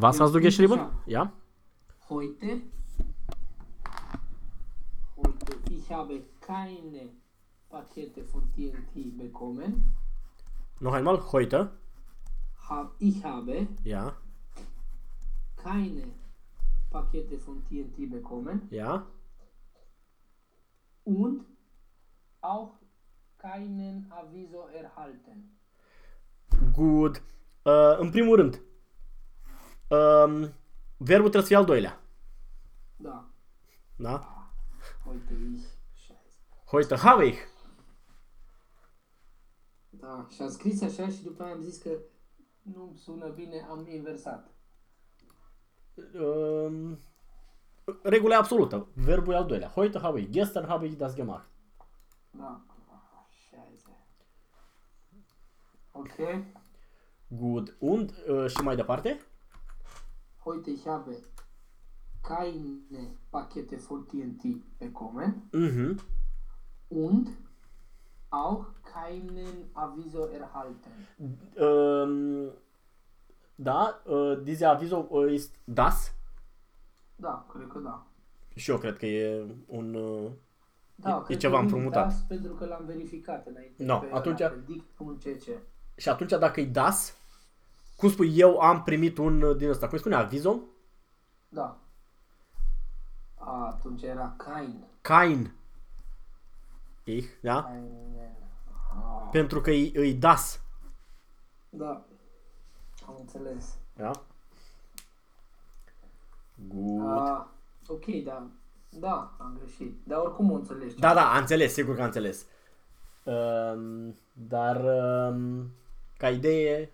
Was hast du geschrieben? Ja. Heute. Heute. Ich habe keine Pakete von TNT bekommen. Noch einmal, heute. Hab, ich habe Ja. keine Pakete von TNT bekommen Ja. und auch keinen Aviso erhalten. Good. Uh, în primul rând, um, verbul trebuie să fie al doilea. Da. Da? Heute ich. Scheiße. Heute habe ich. Da, și am scris așa și după aia am zis că nu sună bine, am inversat. Um, regula e absolută. Verbul e al doilea. Heute habe ich. Gestern habe ich das gemacht. Da. Ah, Scheiße. Ok. Good. Und uh, și mai departe? Heute ich habe keine Pakete von TNT bekommen Mhm. und auch keinen Aviso erhalten. Um, da, uh, diese Aviso uh, ist das. Da, cred că da. Și eu cred că e un... Uh, Da, E- e cred ceva că nu împrumutat. Das, pentru că l-am verificat înainte. No, pe atunci- ăla, pe dict.cc. și atunci dacă e das, cum spui, eu am primit un uh, din ăsta, cum spune, avizo? Da. A, atunci era kein. Kein. Ich, da? Keinen. Ah, Pentru că e, e das. da. Am înțeles. Da? Good. Ah, ok, da. Da, am greșit. Dar oricum o înțelegi. Da, da, am înțeles, sigur că am înțeles. Um, dar um, ca idee,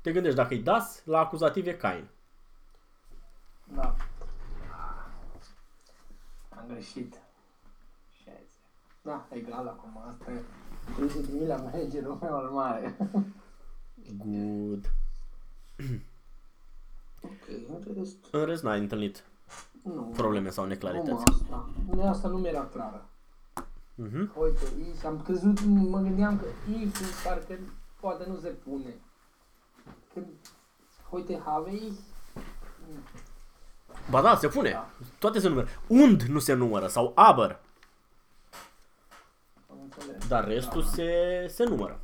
te gândești dacă e das, la acuzativ e Cain. Da. Am greșit. Șaise. Da, egal acum. Asta e. Trebuie să la managerul meu al mare. Good. ok, în rest, În rest n-ai întâlnit nu. probleme sau Nu neclarități. asta. Nu, asta nu mi-era clară. Mhm. Uite, și am crezut, mă gândeam că if parcă poate nu se pune. Când, uite, have ich, Ba da, se pune. Toate se numără. Und nu se numără sau aber, am înțeles. dar restul se, se numără.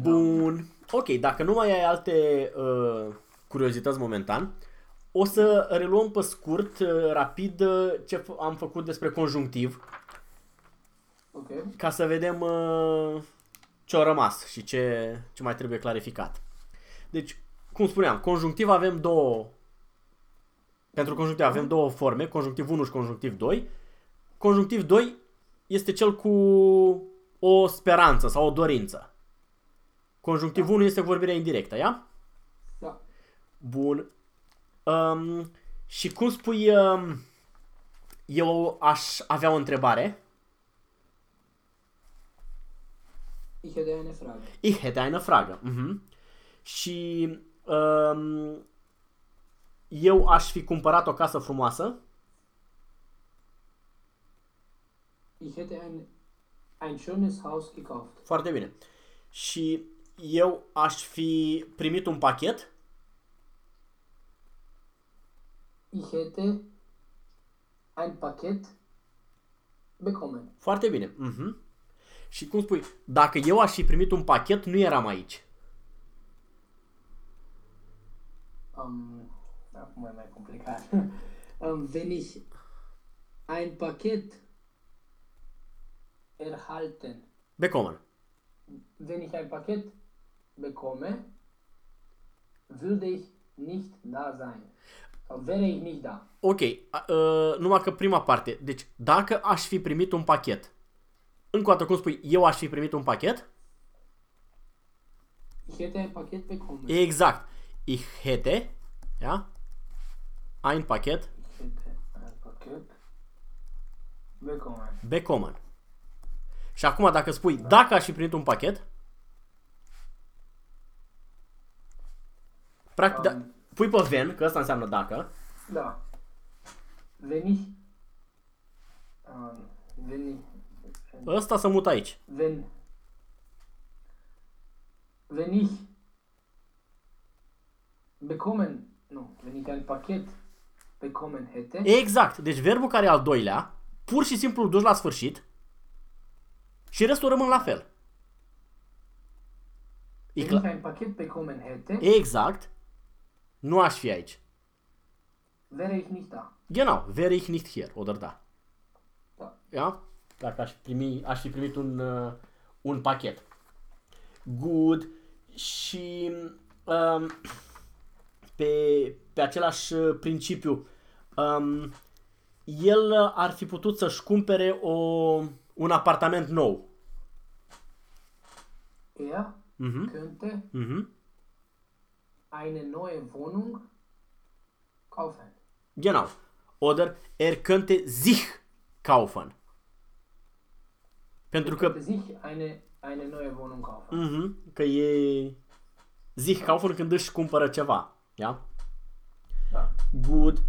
Bun. Ok, dacă nu mai ai alte uh, curiozități momentan, o să reluăm pe scurt, uh, rapid, uh, ce f- am făcut despre conjunctiv, Ok, ca să vedem uh, ce a rămas și ce, ce mai trebuie clarificat. Deci, cum spuneam, conjunctiv avem două pentru conjunctiv avem două forme, conjunctiv 1 și conjunctiv 2. Conjunctiv 2 este cel cu o speranță sau o dorință. Conjunctiv 1 este vorbirea indirectă, ia? da. Bun. Um, și cum spui, um, eu aș avea o întrebare. Ich hätte eine Frage. Ich hätte eine Frage. Mhm. Și um, eu aș fi cumpărat o casă frumoasă. Ich hätte ein, ein schönes Haus gekauft. Foarte bine. Și eu aș fi primit un pachet. Ich hätte ein Paket bekommen. Foarte bine. Mhm. Și cum spui, dacă eu aș fi primit un pachet, nu eram aici. Um, acum e mai complicat. um, wenn ich ein Paket erhalten, Becomen. wenn ich ein Paket bekomme, würde ich nicht da sein. Sau wäre ich nicht da. Ok, a- uh, numai că prima parte. Deci, dacă aș fi primit un pachet, încă o dată cum spui, eu aș fi primit un pachet? Ich hätte ein Paket bekommen. Exact. Ich hätte, ja, ein Paket Ich hätte ein Paket bekommen. bekommen. Și acum dacă spui, dacă aș fi primit un pachet, practic, da, Um. pui pe ven, că asta înseamnă dacă, Da. Wenn ich, um, wenn ich, ăsta să mut aici. wenn, wenn ich bekommen, nu, wenn ich ein Paket bekommen hätte, Exact. Deci verbul care e al doilea, pur și simplu îl duci la sfârșit și restul rămân la fel. E wenn cla- ich ein Paket bekommen hätte, exact. Nu aș fi aici. wäre ich nicht da. Genau, wäre ich nicht hier, oder da. Da. Ja? Dacă aș, primi, aș fi primit un, uh, un pachet. Good. Și um, pe, pe același uh, principiu, um, el uh, ar fi putut să-și cumpere o, un apartament nou. Er Mhm. könnte Mhm. eine neue Wohnung kaufen. Genau. Oder er könnte sich kaufen. Pentru Er că könnte sich eine, eine neue Wohnung kaufen. Mhm, că e zic kaufen când își cumpără ceva. Ja? Da. Good.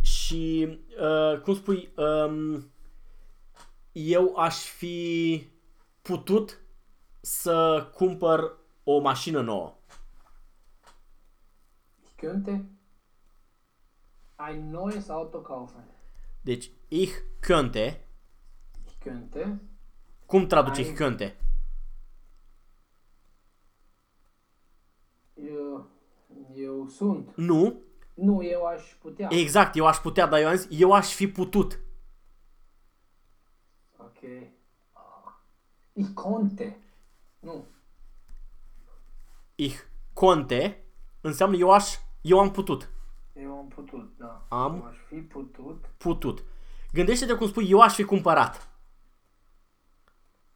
Și uh, cum spui, um, eu aș fi putut să cumpăr o mașină nouă. Ich könnte ein neues Auto kaufen. Deci, ich könnte, Ich könnte cum traduce Ai- ich könnte? eu, eu sunt. Nu, Nu, eu aș putea. exact, eu aș putea, dar eu am zis, eu aș fi putut. Ok. Ah. Ich konnte. Nu. Ich konnte înseamnă eu aș, eu am putut. Eu am putut, da. Am. Eu aș fi putut. Putut. Gândește-te cum spui, eu aș fi cumpărat.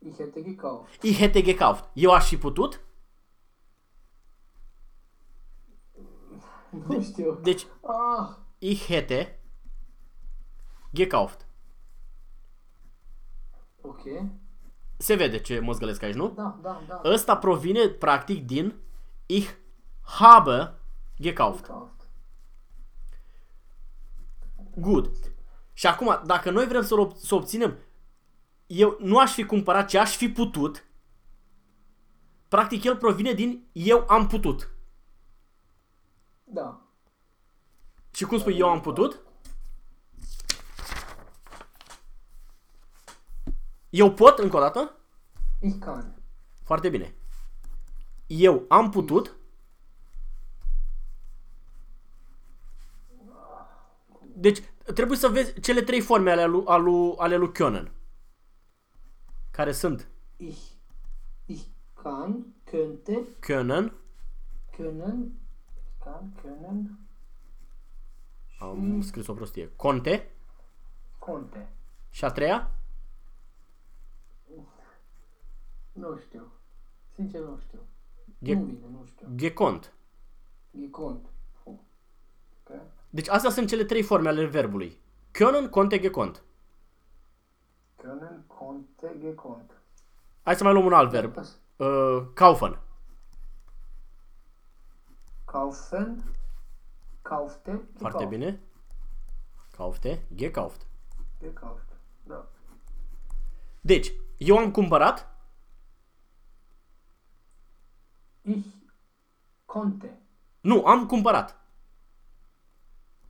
Ich hätte gekauft. Ich hätte gekauft. Eu aș fi putut? Nu știu. Deci, Ah, ich hätte gekauft. ok. Se vede ce măzgălesc aici, nu? Da, da, da. Ăsta provine, practic, din ich habe gekauft. Gekauft. Good. Și acum, dacă noi vrem să, ob- să obținem, eu nu aș fi cumpărat, ci aș fi putut, practic el provine din eu am putut. Da. Și cum spui eu am putut? Eu pot, încă o dată? Ich kann. Foarte bine. Eu am putut. Deci, trebuie să vezi cele trei forme ale lui, ale lui, ale lui Conan. Care sunt Ich, ich kann, könnte, Conan, können, ich kann, können, am scris o prostie, Conte konnte. și a treia, Nu știu. Sincer, nu știu. Ge- nu vine, nu știu. Gekont. Gekont. Puh. Ok. Deci astea sunt cele trei forme ale verbului. Conan, Conte, Gekont. Können, konnte, gekonnt. Hai să mai luăm un alt verb. Das Uh, kaufen. kaufen, kaufte, gekauft. Foarte bine. Kaufte, gekauft. Gekauft. Da. Deci, eu am cumpărat, Ich konnte. nu, am cumpărat.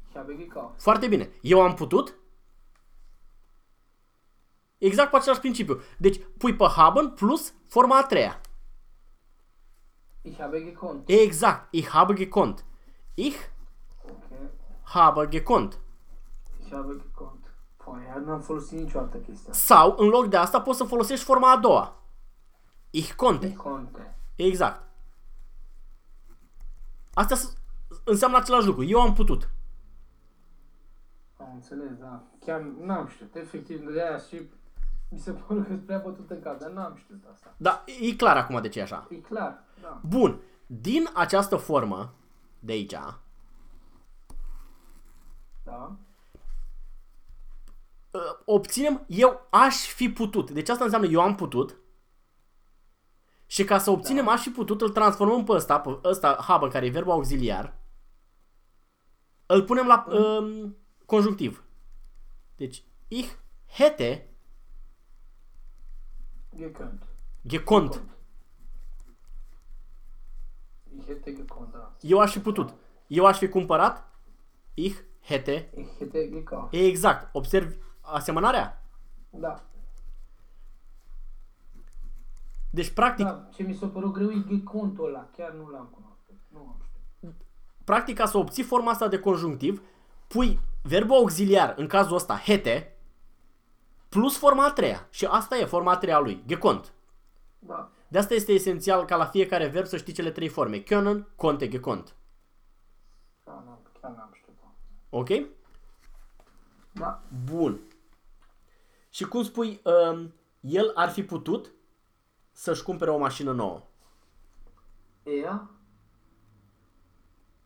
Ich habe gekauft. Foarte bine. Eu am putut? Exact pe același principiu. Deci, pui pe haben plus forma a treia. Ich habe gekonnt. Exact. Ich habe gekonnt. Ich Ok. habe gekonnt. Ich habe gekonnt. Păi, iar n-am folosit niciodată chestia. asta. Sau, în loc de asta, poți să folosești forma a doua. Ich konnte. Ich konnte. Exact. Asta s- înseamnă același lucru. Eu am putut. Am înțeles, da. Chiar n-am știut. Efectiv, de aia și mi se pare că prea bătut în cap, dar n-am știut asta. Da, e clar acum de ce e așa. E clar, da. Bun. Din această formă de aici, Da. uh, obținem eu aș fi putut. Deci asta înseamnă eu am putut. Și ca să obținem aș fi putut, îl transformăm pe ăsta, pe ăsta, habe, care e verbul auxiliar. Îl punem la um, conjunctiv. Deci, ich hätte Gekonnt. gekonnt. Ich hätte gekonnt, da. Eu aș fi putut. Eu aș fi cumpărat ich hätte. Ich hätte gekauft. Exact. Observi asemănarea? Da. Deci, practic, Da, ce mi s-a părut greu e gecontul ăla. Chiar nu l-am cunoscut. Nu am știut. practic, ca să obții forma asta de conjunctiv, pui verbul auxiliar, în cazul ăsta, hete, plus forma a treia. Și asta e forma a treia a lui, gekont. Da. De asta este esențial ca la fiecare verb să știi cele trei forme. Können, konnte, gekont. Da, n-am, chiar n-am știut. Ok? Da. Bun. Și cum spui, um, el ar fi putut să-și cumpere o mașină nouă. Er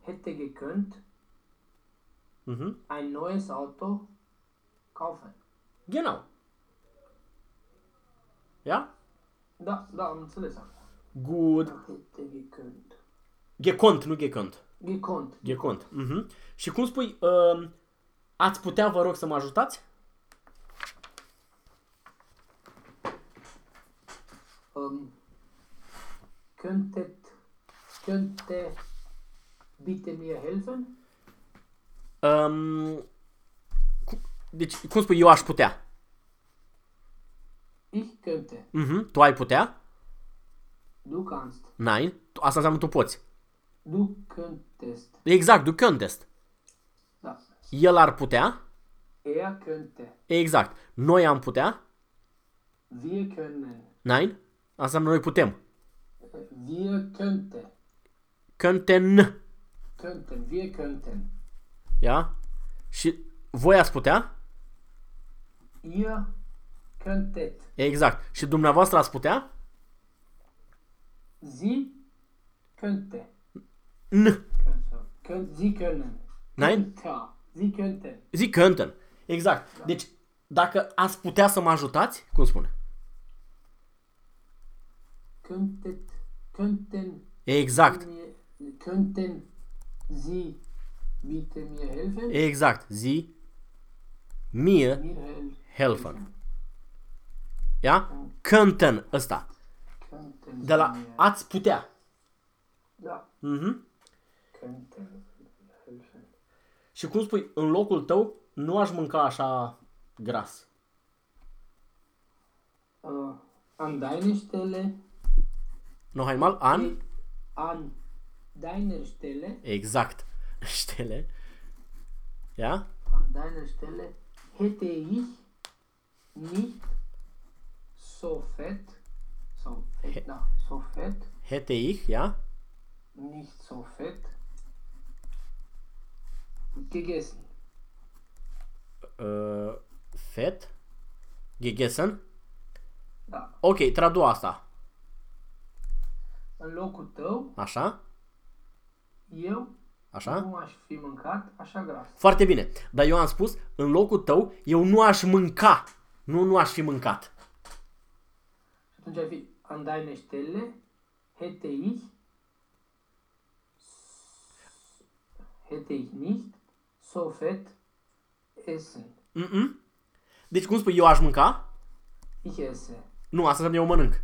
hätte gekönnt Mhm. ein neues Auto kaufen. Genau. Ja? Da, da, am înțeles asta. Good. Hätte gekönnt. Gekont, nu gekont. Gekonnt. Gekont. Mhm. Și cum spui, um, ați putea, vă rog, să mă ajutați? Ähm, könntet, könnte bitte mir helfen? Um, cu- deci, cum spui, eu aș putea? Ich könnte. Mhm. Tu ai putea? Du kannst. Nein. Tu- Asta înseamnă tu poți. Du könntest. Exact, du könntest. Da. El ar putea? Er könnte. Exact. Noi am putea? Wir können. Nein. Asta înseamnă noi putem. Wir könnte. Könnten. Könnten. Wir könnten. Ia? Și voi ați putea? Ihr könntet. Exact. Și dumneavoastră ați putea? Sie könnte. N. Könnt, Sie können. Nein? Könnte. Sie könnten. Zic könnten. Exact. Deci, dacă ați putea să mă ajutați, cum spune? Könntet. Könnten. Exact. Mir, könnten Sie bitte mir helfen? Exact. Zi. Mie. Mir hel Helfen. Ia? Könnten ăsta. könnten De la Sie mir. ați putea. Da. Mhm. Könnten helfen. Și cum spui, în locul tău nu aș mânca așa gras. Äh, an deiner Stelle. No einmal an. An deiner Stelle. Exact. Stele. Ia? An deiner Stelle hätte ich nicht so fett. So fett. Na, so fett. Hätte ich, ja? Nicht so fett. Gegessen. Uh, fett. Gegessen. Da. Ok, tradu asta. În locul tău, Așa? eu Așa? nu aș fi mâncat așa gras. Foarte bine. Dar eu am spus, în locul tău, eu nu aș mânca. Nu, nu aș fi mâncat. Și atunci ar fi an deiner Stelle hätte ich hätte ich nicht so fett essen. Mm-mm. Deci cum spui, eu aș mânca? Ich esse. Nu, asta înseamnă eu mănânc.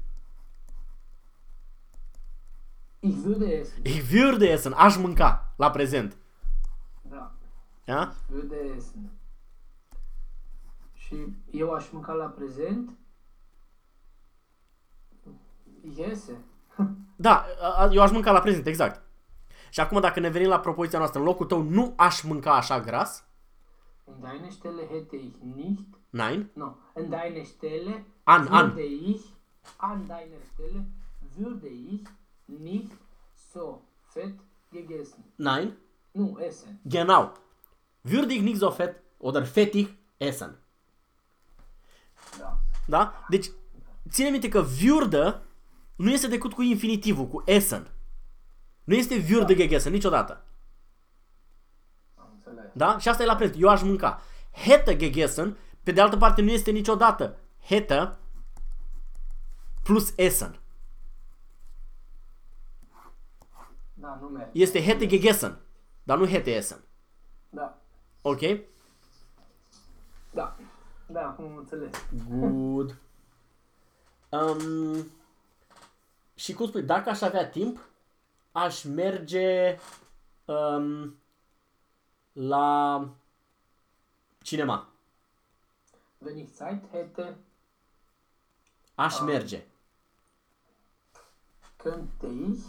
Ich würde essen. Ich würde essen, aș mânca, la prezent. Da. Ja? Würde essen. Și eu aș mânca la prezent. Ich esse. Da, a- a- eu aș mânca la prezent, exact. Și acum dacă ne venim la propoziția noastră, în locul tău nu aș mânca așa gras? In deiner Stelle hätte ich nicht. Nein. No, in deiner Stelle An, an. würde ich, an deiner Stelle würde ich nicht so fett gegessen. Nein. Nu, essen. Genau. Würde ich nicht so fett oder fettig essen. Da. Da? Deci, ține minte că würde nu este decât cu infinitivul, cu essen. Nu este würde gegessen niciodată. Am înțeles. Da? Și asta e la prezent. Eu aș mânca. Hätte gegessen, pe de altă parte, nu este niciodată hätte plus essen. Da, nu merge. Este hätte gegessen, dar nu hätte essen. Da. Ok? Da. Da, acum am înțeles. Good. Um, și cum spui, dacă aș avea timp, aș merge um, la cinema. Wenn ich Zeit hätte, Aș merge. könnte ich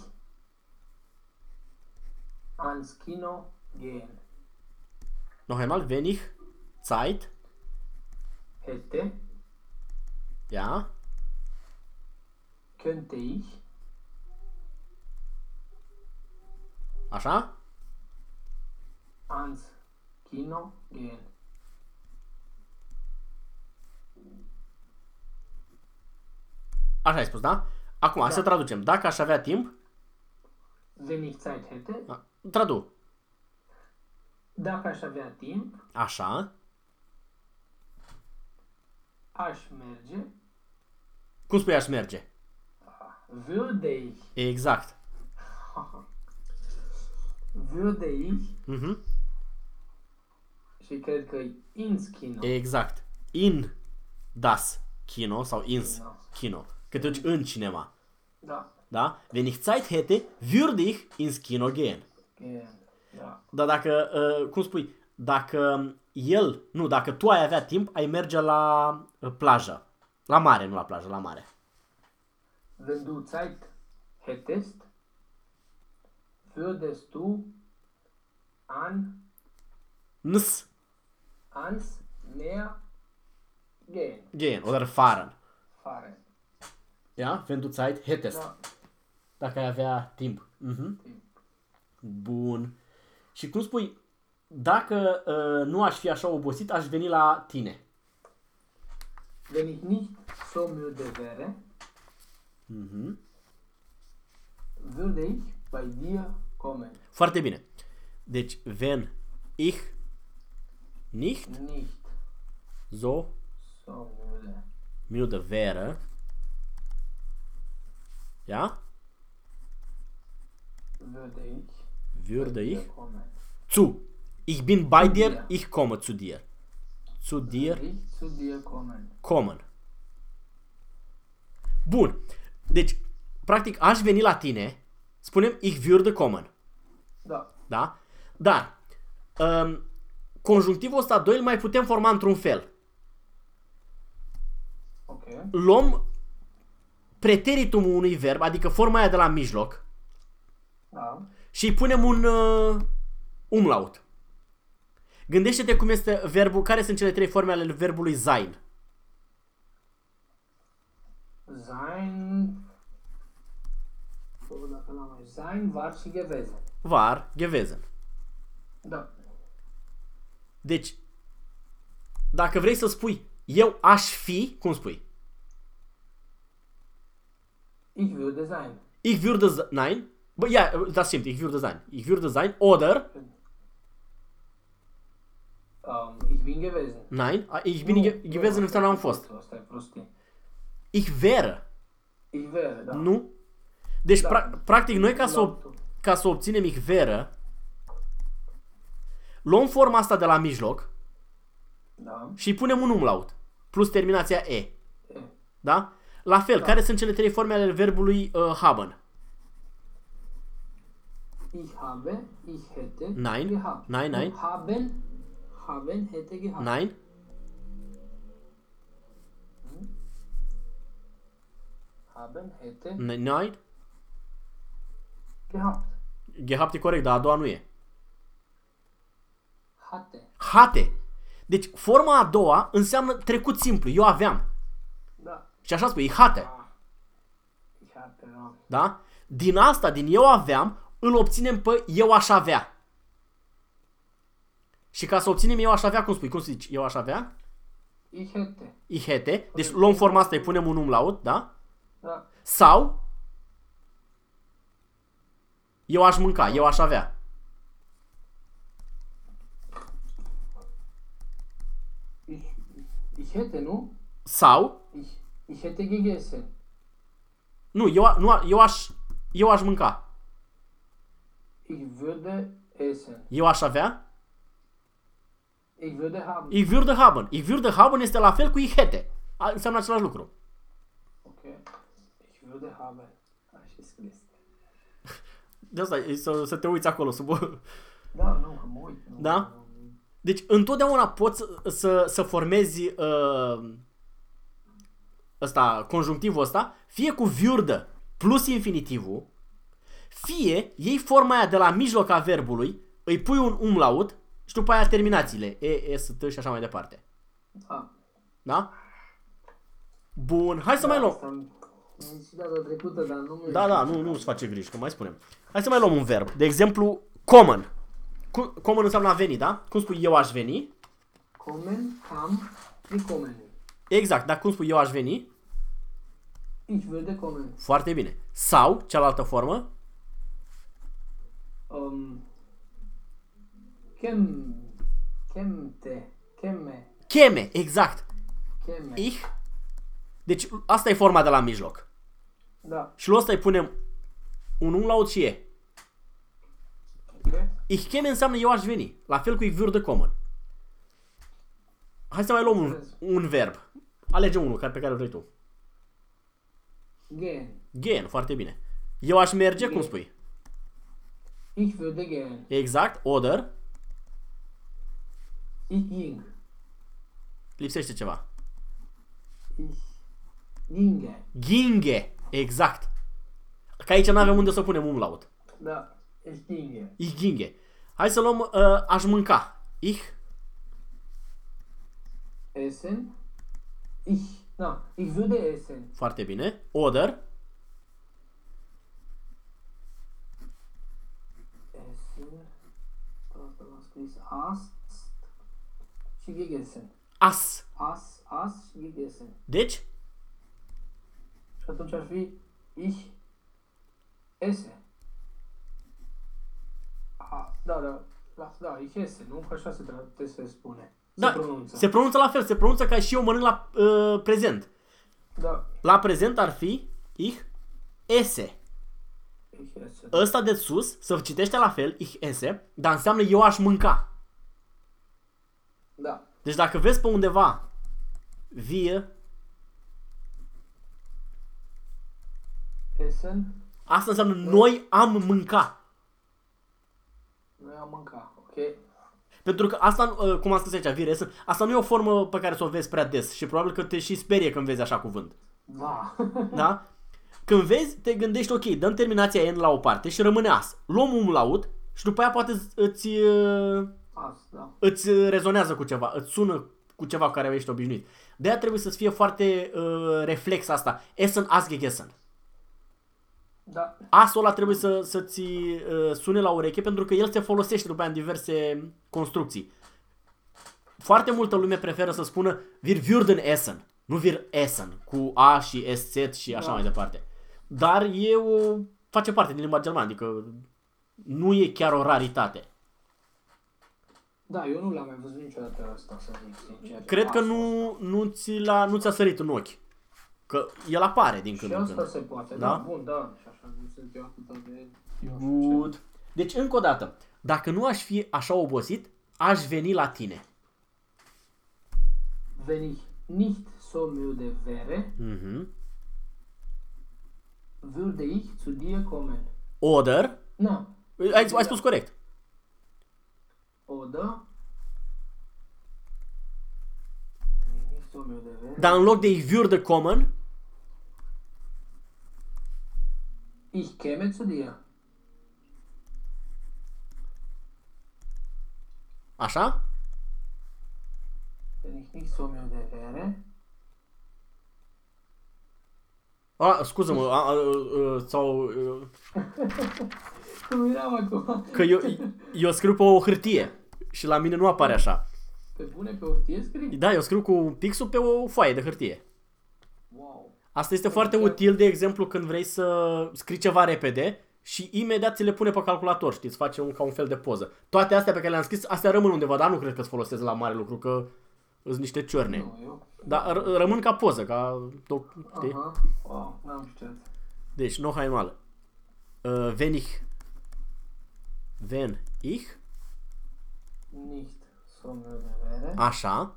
ans Kino gehen. Noch einmal, wenn ich Zeit, Hätte, ja, könnte ich așa, ans Kino gehen. așa ai spus, da? Acum, hai Da. să traducem. Dacă aș avea timp, Wenn ich Zeit hätte, a, tradu. dacă aș avea timp, Așa, aș merge, cum spui aș merge? würde ich, Exact. würde ich, Mhm. și cred că e ins Kino. Exact. In das Kino sau ins Kino. Kino. Că te duci în cinema. Da, Da? Wenn ich Zeit hätte, würde ich ins Kino gehen. gehen. Da, Dar dacă, uh, cum spui, dacă el, nu, dacă tu ai avea timp, ai merge la uh, plajă. La mare, nu la plajă, la mare. Wenn du Zeit hättest, würdest du an, Ns, ans Meer gehen, gehen, oder fahren. fahren. Ja? Wenn du Zeit hättest. Da, Dacă ai avea timp. Mhm. timp. Bun. Și cum spui, dacă uh, nu aș fi așa obosit, aș veni la tine. Wenn ich nicht so müde wäre, Mhm. würde ich bei dir kommen. Foarte bine. Deci, wenn ich nicht Nicht so so müde. müde wäre, ja, Würde ich würde bei ich dir kommen. zu. Ich bin bei dir, dir. ich komme zu dir. Zu dir Würde ich zu dir kommen. kommen. Bun. Deci, practic, aș veni la tine, spunem ich würde kommen. Da, Da? Dar, um, conjunctivul ăsta 2 îl mai putem forma într-un fel. ok. Luăm preteritumul unui verb, adică forma aia de la mijloc, Da, și îi punem un uh, umlaut. Gândește-te cum este verbul, care sunt cele trei forme ale verbului sein. sein. Oh, dacă l-am mai. Sein, war și gewesen. Var, gewesen. Da. Deci, dacă vrei să spui eu aș fi, cum spui? Ich würde sein. Ich würde se- nein. Bă, ja, das stimmt, ich würde sein. Ich würde sein oder Um, ich bin gewesen. nein, ich bin Nu, ge- nu, gewesen asta înseamnă am e fost. prostul, Asta e prostie. Ich wäre, Ich wäre, da. nu? Deci, Da. pra- practic, noi ca să, ob- Umlautul. ca să obținem ich wäre, luăm forma asta de la mijloc Da. și îi punem un umlaut, plus terminația e. E. Da? La fel, Da. care sunt cele trei forme ale verbului uh, haben? Ich habe, ich hätte Nein. gehabt. Nein, nein. Und haben, haben hätte gehabt. Nein? Haben hätte N- Nein? Gehabt. Gehabt e corect, dar a doua nu e. Hatte. Hatte. Deci forma a doua înseamnă trecut simplu. Eu aveam. Da. Și așa spui, ich hatte. Ah. Ich hatte, da. Da? Din asta, din eu aveam, îl obținem pe eu aș avea. Și ca să obținem eu aș avea, cum spui? Cum să zici? Eu aș avea? Ich hätte. Ich hätte. Deci luăm forma asta, îi punem un umlaut, da? Da. Sau eu aș mânca, eu aș avea. Ich, ich hätte, nu? Sau, Ich, ich hätte gegessen. nu, eu, a- nu, a- eu aș eu aș mânca. Ich würde essen. Eu aș avea? Ich würde haben. Ich würde haben. Ich würde haben este la fel cu ich hätte. A- Înseamnă același lucru. Okay. Ich würde haben. Așa e scris. De asta e să, să te uiți acolo sub... Da, nu, că mă uit. Nu, Da? Nu, Deci întotdeauna poți să, să, să formezi uh, ăsta, conjunctivul ăsta, fie cu viurdă plus infinitivul, fie iei forma aia de la mijloc a verbului, îi pui un umlaut și după aia terminațiile. E, S, T și așa mai departe. da. Da? Bun, hai să mai luăm. Asta am am zis și data trecută, dar nu mi Da, da, nu, nu-ți face griji, că mai spunem. Hai să mai luăm un verb. De exemplu, common. Cu- Common înseamnă a veni, da? Cum spui eu aș veni? Kommen, kam, willkommen. Exact, dar cum spui eu aș veni? Ich würde kommen. Foarte bine. Sau, cealaltă formă, Um, kem, kemte, kemme, cheme, exact. kemme. Ich. Deci asta e forma de la mijloc. Da, Și lui ăsta îi punem un umlaut și e. ok. Ich cheme înseamnă eu aș veni. La fel cu ich würde kommen. Hai să mai luăm un, un verb. Alege unul care pe care îl vrei tu. Gehen. Gehen, foarte bine. Eu aș merge, cum spui? Ich würde gehen. Exact, oder. Ich ging. Lipsește ceva. Ich ginge. Ginge, exact. Că aici nu avem unde să punem umlaut. Da, ich ginge. Ich ginge. Hai să luăm uh, aș mânca. Ich, Essen. Ich, na, ich würde essen. foarte bine. Oder, Essen. Da asta l-am scris. Ast. Și gegessen. as. As, as și gegessen. Deci, Și atunci ar fi ich esse. A, da, da, da, da, ich esse, nu? Că așa se, tra- te se spune. Se da, pronunță. se pronunță la fel, se pronunță ca și eu mănânc la uh, prezent. Da, La prezent ar fi ich esse. ich esse. Ăsta de sus se citește la fel, ich esse, dar înseamnă eu aș mânca. Da, Deci dacă vezi pe undeva vie, essen, asta înseamnă noi am mânca. noi am mâncat, ok? Pentru că asta, uh, cum am spus aici, vire, essen, asta nu e o formă pe care să o vezi prea des și probabil că te și sperie când vezi așa cuvânt. Da. Da? Când vezi, te gândești, ok, dăm terminația N la o parte și rămâne as. Luăm un laut și după aia poate îți, uh, As, da. îți rezonează cu ceva, îți sună cu ceva cu care ești obișnuit. De aia trebuie să-ți fie foarte uh, reflex asta. Essen, as, gegessen. Da, Asul ăla trebuie să, să-ți uh, sune la ureche pentru că el se folosește după aia în diverse construcții. Foarte multă lume preferă să spună wir würden essen, nu wir essen, cu A și SZ și așa Da. mai departe. Dar e o, face parte din limba germană, adică nu e chiar o raritate. da, eu nu l-am mai văzut niciodată asta, să zic sincer. Cred că As. nu, nu, ți l-a, nu ți-a sărit în ochi. Că el apare din Și când în asta când. se poate, Da? da? Bun, da, și așa nu sunt eu atât de... eu știu ce. Good. Deci, încă o dată, dacă nu aș fi așa obosit, aș veni la tine. Wenn ich nicht so müde wäre, Mhm. würde ich zu dir kommen. Oder, Na, ai, ai spus corect. oder wenn ich nicht so müde wäre, Dar în loc de ich würde kommen, ich käme zu dir. așa? Wenn ich nicht so müde wäre, A, scuză-mă, a, a, a, sau, a, cum eram acum? că eu, eu scriu pe o hârtie și la mine nu apare așa. Pe bune pe hârtie scrii? Da, eu scriu cu pixul pe o foaie de hârtie. Wow. Asta este foarte util, de exemplu, când vrei să scrii ceva repede și imediat ți le pune pe calculator, știți, face un, ca un fel de poză. Toate astea pe care le-am scris, astea rămân undeva, dar nu cred că îți folosesc la mare lucru, că sunt niște ciorne. Nu, eu... Dar r- rămân ca poză, ca... doc- Știi? Aha. Wow, n-am știut. Deci, noch einmal. Uh, wenn ich... Wenn ich... Nicht so müde wäre, Așa.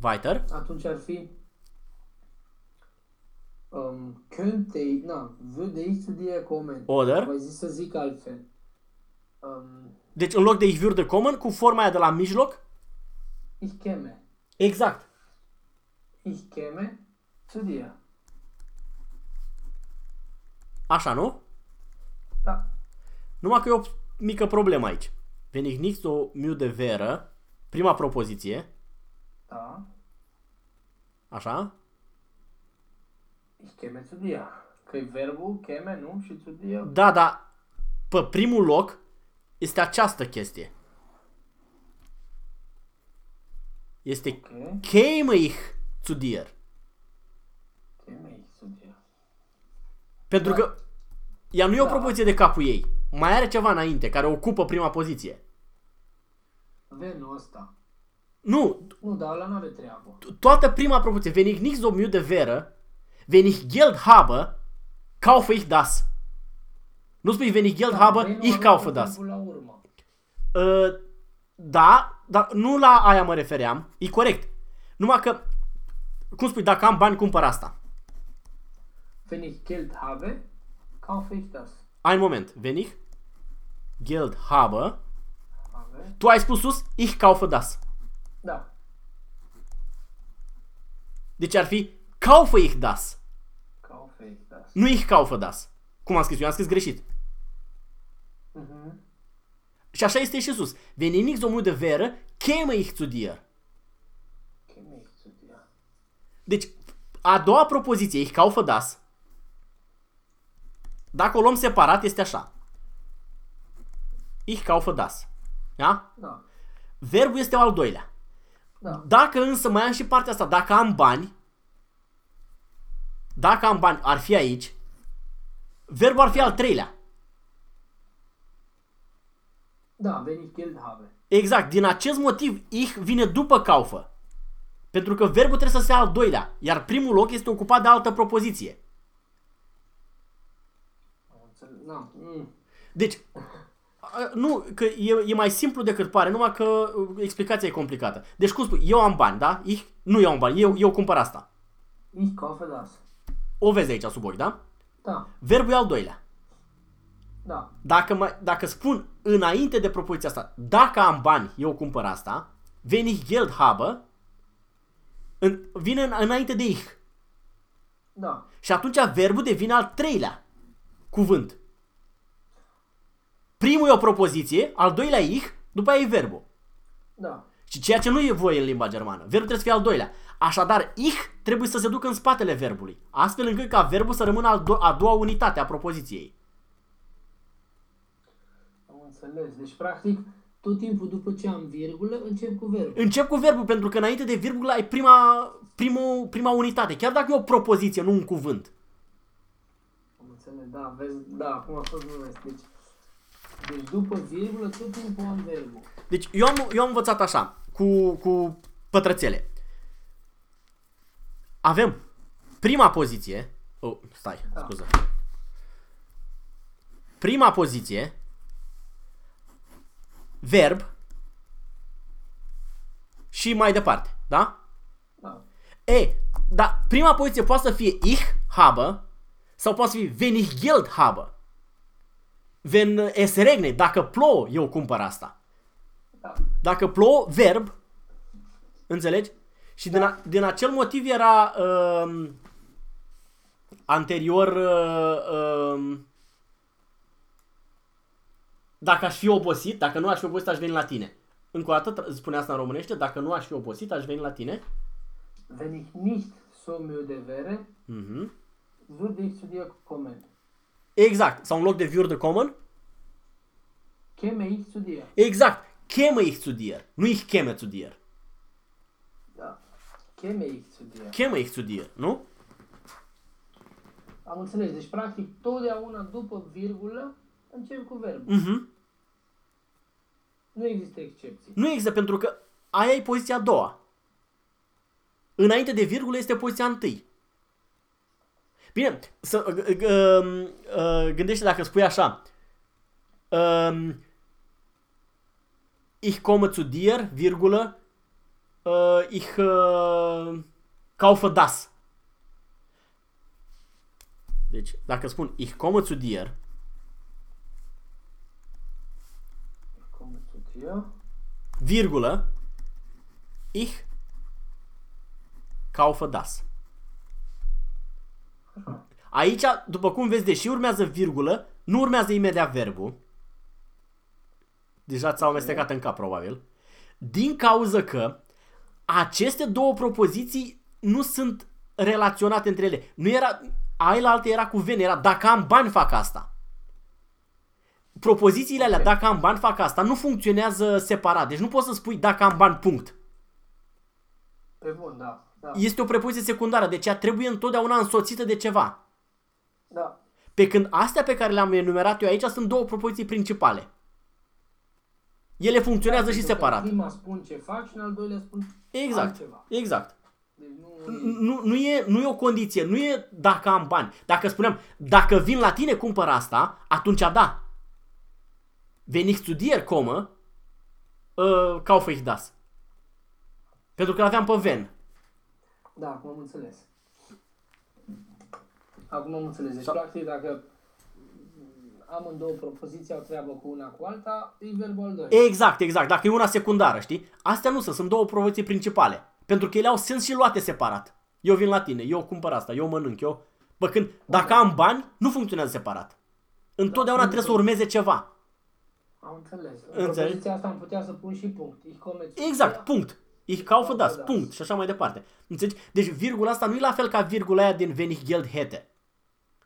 Weiter. atunci ar fi Um, könnte ich, na, würde ich zu dir kommen. Oder? Aber zis să zic altfel. Um, Deci în loc de ich würde kommen, cu forma aia de la mijloc, ich käme. exact. Ich käme zu dir. Așa, nu? Da. Numai că e o mică problemă aici. Wenn ich nicht so müde wäre, prima propoziție, Da. așa, Ich käme zu dir. Că e verbul käme, nu? Și zu dir? da, da, pe primul loc este această chestie. Este Ok. käme ich zu dir. Käme ich zu dir. Pentru Da. că ea nu e o Da. propoziție de capul ei. Mai are ceva înainte, care ocupă prima poziție. Venul ăsta. Nu, Nu, dar ăla n-are treabă. toată prima propoziție, wenn ich nicht so müde wäre, wenn ich Geld habe, kaufe ich das. Nu spui wenn ich Geld habe, venul ich are kaufe cu das. verbul La urmă. Uh, da, dar nu la aia mă refeream, e corect. Numai că, cum spui, dacă am bani, cumpăr asta. Wenn ich Geld habe, kaufe ich das. Ai un moment, wenn ich Geld habe, Habe. tu ai spus sus, ich kaufe das. Da. Deci ar fi kaufe ich das. Kaufe ich das. Nu ich kaufe das. Cum am scris? Eu am scris greșit. Mhm. Și așa este și sus. Wenn ich nicht so müde wäre, käme ich zu dir. Käme ich zu dir. Deci, a doua propoziție, ich kaufe das, dacă o luăm separat, este așa. Ich kaufe das. Da? Da. Verbul este al doilea. Da. Dacă însă mai am și partea asta, dacă am bani, dacă am bani, ar fi aici, verbul ar fi al treilea. Da, wenn ich Geld habe. Exact, din acest motiv, ich vine după kaufe. Pentru că verbul trebuie să se ia al doilea, iar primul loc este ocupat de altă propoziție. Am înțeles. Da. Mm. Deci, a, nu, că e, e mai simplu decât pare, numai că uh, explicația e complicată. Deci, cum spui, eu am bani, da? Ich, nu eu am bani, eu, eu cumpăr asta. Ich kaufe das. O vezi aici sub ochi, da? Da. Verbul e al doilea. Da. Dacă, mai, dacă spun înainte de propoziția asta, dacă am bani, eu cumpăr asta, wenn ich Geld habe, în, vine în, înainte de ich. Da. Și atunci verbul devine al treilea cuvânt. Primul e o propoziție, al doilea ich, după aia e verbul. Da. Și ceea ce nu e voie în limba germană. Verbul trebuie să fie al doilea. Așadar, ich trebuie să se ducă în spatele verbului, astfel încât ca verbul să rămână al do- a doua unitate a propoziției. Am înțeles. Deci, practic, tot timpul după ce am virgulă, încep cu verbul. Încep cu verbul, pentru că înainte de virgulă ai prima, primul, prima unitate, chiar dacă e o propoziție, nu un cuvânt. Am înțeles. Da, vezi, da, acum a fost numesc. Deci, deci după virgulă, tot timpul am verbul. Deci eu am, eu am învățat așa, cu, cu pătrățele. Avem prima poziție. Oh, stai, Da. scuză. Prima poziție, verb și mai departe, da? Da. E, dar prima poziție poate să fie ich habe sau poate să fie wenn ich Geld habe. Wenn es regnet, dacă plouă, eu cumpăr asta. Da. Dacă plouă, verb, înțelegi? Și din, a, din acel motiv era um, anterior uh, um, dacă aș fi obosit, dacă nu aș fi obosit, aș veni la tine. Încă o dată tra- spune asta în românește, dacă nu aș fi obosit, aș veni la tine. Wenn ich nicht so müde wäre, Mhm. würde ich zu dir kommen. Exact. Sau în loc de würde kommen, Käme ich zu dir. exact. Käme ich zu dir. Nu ich käme zu dir. Da. Käme ich zu dir. Käme ich zu dir, nu? Am înțeles. Deci, practic, totdeauna după virgulă, încep cu verbul. Mhm. Nu există excepții. Nu există pentru că aia e poziția a doua. Înainte de virgulă este poziția întâi. Bine, să, uh, uh, uh, gândește dacă spui așa. Um, ich komme zu dir, virgulă, uh, ich uh, kaufe das. Deci, dacă spun ich komme zu dir, Ich komme zu dir. virgulă, ich kaufe das. Aici, după cum vezi, deși urmează virgulă, nu urmează imediat verbul. Deja ți-au amestecat în cap, probabil. Din cauza că aceste două propoziții nu sunt relaționate între ele. Nu era, ailaltă era cu ven, era dacă am bani fac asta. Propozițiile alea, Ok. dacă am bani fac asta, nu funcționează separat. Deci nu poți să spui dacă am bani, punct. Pe bun, da. Da. Este o prepoziție secundară, deci ea trebuie întotdeauna însoțită de ceva. Da. Pe când astea pe care le-am enumerat eu aici sunt două propoziții principale. Ele funcționează și Pentru că separat. în Prima spun ce fac și în al doilea spun Exact. altceva. Exact. Deci nu... Nu, nu, e, nu e o condiție, nu e dacă am bani. Dacă spuneam, dacă vin la tine, cumpăr asta, atunci da. Wenn ich zu dir komme, uh, kaufe ich das. Pentru că aveam pe ven. Da, acum am înțeles. Acum am înțeles. Deci, Sau- practic, dacă amândouă propoziții au treabă cu una cu alta, e verbul al doilea. Exact, exact. Dacă e una secundară, știi? Astea nu sunt, sunt două propoziții principale. Pentru că ele au sens și luate separat. Eu vin la tine, eu cumpăr asta, eu mănânc, eu... Bă, când, dacă am bani, nu funcționează separat. Întotdeauna Da, trebuie să urmeze ceva. Am înțeles. În Înțelegi? propoziția asta am putea să pun și punct. Ich komme zu Exact, dir. punct. Ich kaufe das, das. punct. Și așa mai departe. Înțelegi? Deci virgula asta nu e la fel ca virgula aia din wenn ich Geld hätte.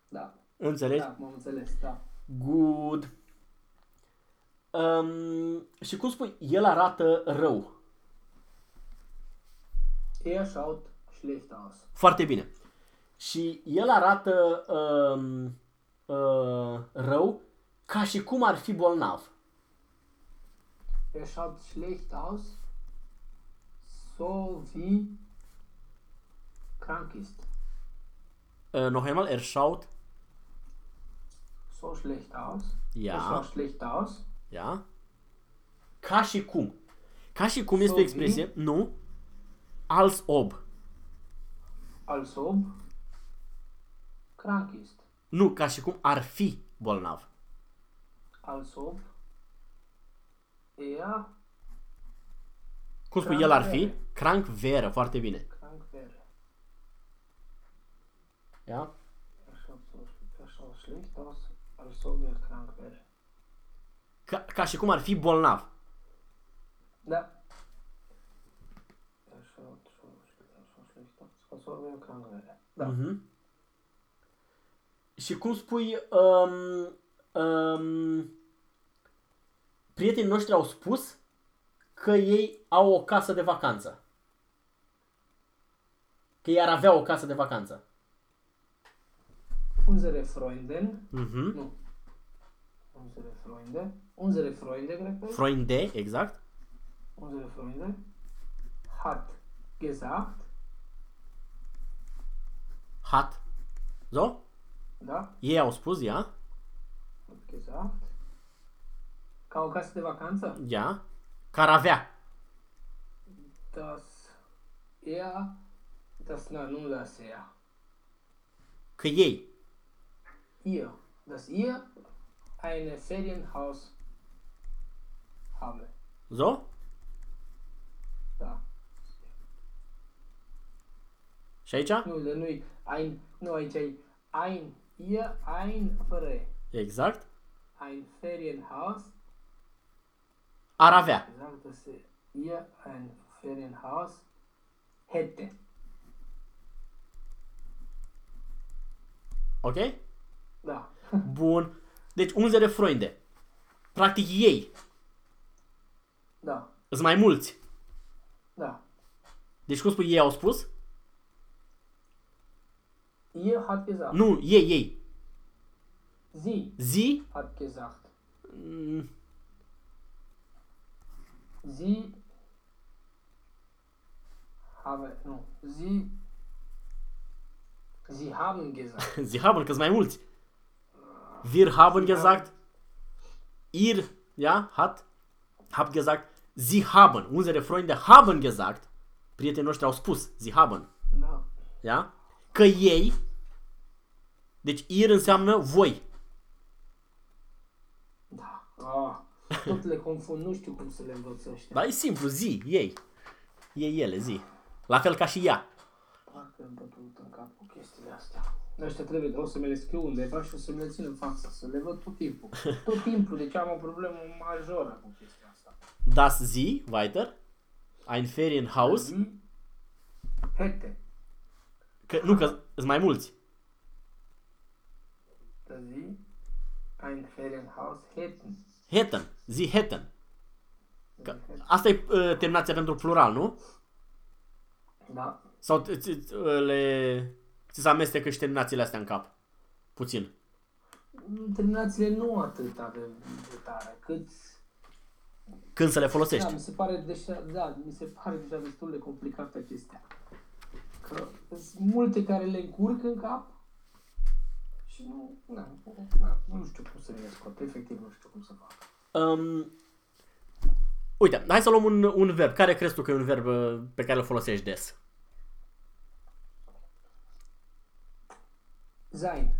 Da. Înțelegi? Da, acum am înțeles. Da. Good. Um, și cum spui, el arată rău. Er schaut schlecht aus. Foarte bine. Și el arată um, uh, rău ca și cum ar fi bolnav. Er schaut schlecht aus, so wie krank ist. Uh, noch einmal, er schaut, So schlecht aus. Ja. Er schaut schlecht aus. ja? Ca și cum. Ca și cum este o So expresie, nu, als ob. als ob krank ist. Nu, ca și cum ar fi bolnav. Als ob er Cum spui, Krank el ar fi? wäre. Crank veră, foarte bine. krank wäre. Ja? Er schaut, so, er schaut schlecht aus, als ob er krank wäre. Ca, ca și cum ar fi bolnav. Da. Er schaut, so, er schaut schlecht aus, als ob er krank wäre. Da. Mhm. Și cum spui, um, um, prietenii noștri au spus că ei au o casă de vacanță. Că ei ar avea o casă de vacanță. Unsere Freundin, Mhm. nu, unsere Freunde, unsere Freunde, cred că e. Freunde, exact. unsere Freunde hat gesagt, Hat. So? da, Ei au spus, ja? hat gesagt, ca o casă de vacanță, Ja. Că ar avea. dass er, das, na, nu das er, Că ei. ihr, dass ihr eine Ferienhaus habe. So? Da. Și aici? Nu, nu ein, nu aici e ein, ihr, ein, fără. Exact. Ein Ferienhaus, Ar avea. gesagt, dass ihr ein Ferienhaus hätte. Ok? Da. Bun. Deci unsere Freunde. Practic ei. Da. Sunt mai mulți. Da. Deci cum spui ei au spus? Ihr hat gesagt. Nu, ei, ei. Sie Zi. hat gesagt. mm, Sie habe, nu, sie, sie haben gesagt. Sie haben, că sunt mai mulți. Wir haben gesagt. Ihr, ja, hat, hab gesagt. Sie haben, unsere Freunde haben gesagt. Prietenii noștri au spus, sie haben. Da. Ja? Că ei Deci ir înseamnă voi. Da. Ah, tot le confund, nu știu cum să le învăț ăștia. Dar e simplu, zi, ei. E ele, zi. La fel ca și ea. Parcă îmi bătut în cap cu chestiile astea. Ăștia trebuie, o să mi le scriu undeva și o să mi le țin în față, să le văd tot timpul. Tot timpul, deci am o problemă majoră cu chestia asta. Das Sie weiter? Ein Ferienhaus? Zi, Hete. Că, nu, că sunt mai mulți. Da zi, ein Ferienhaus hätten. Hätten. Sie hätten. Că, asta e uh, terminația pentru plural, nu? Da. Sau ți- ți- le... Ți se amestecă și terminațiile astea în cap? Puțin. Terminațiile nu atât de, de tare, cât... Când să le Da, folosești. mi se pare deja, da, mi se pare deja destul de complicată chestia. Că sunt multe care le încurc în cap și nu, na, na, nu știu cum să le scot, efectiv nu știu cum să fac. Um, uite, hai să luăm un, un verb. Care crezi tu că e un verb uh, pe care îl folosești des? Zain.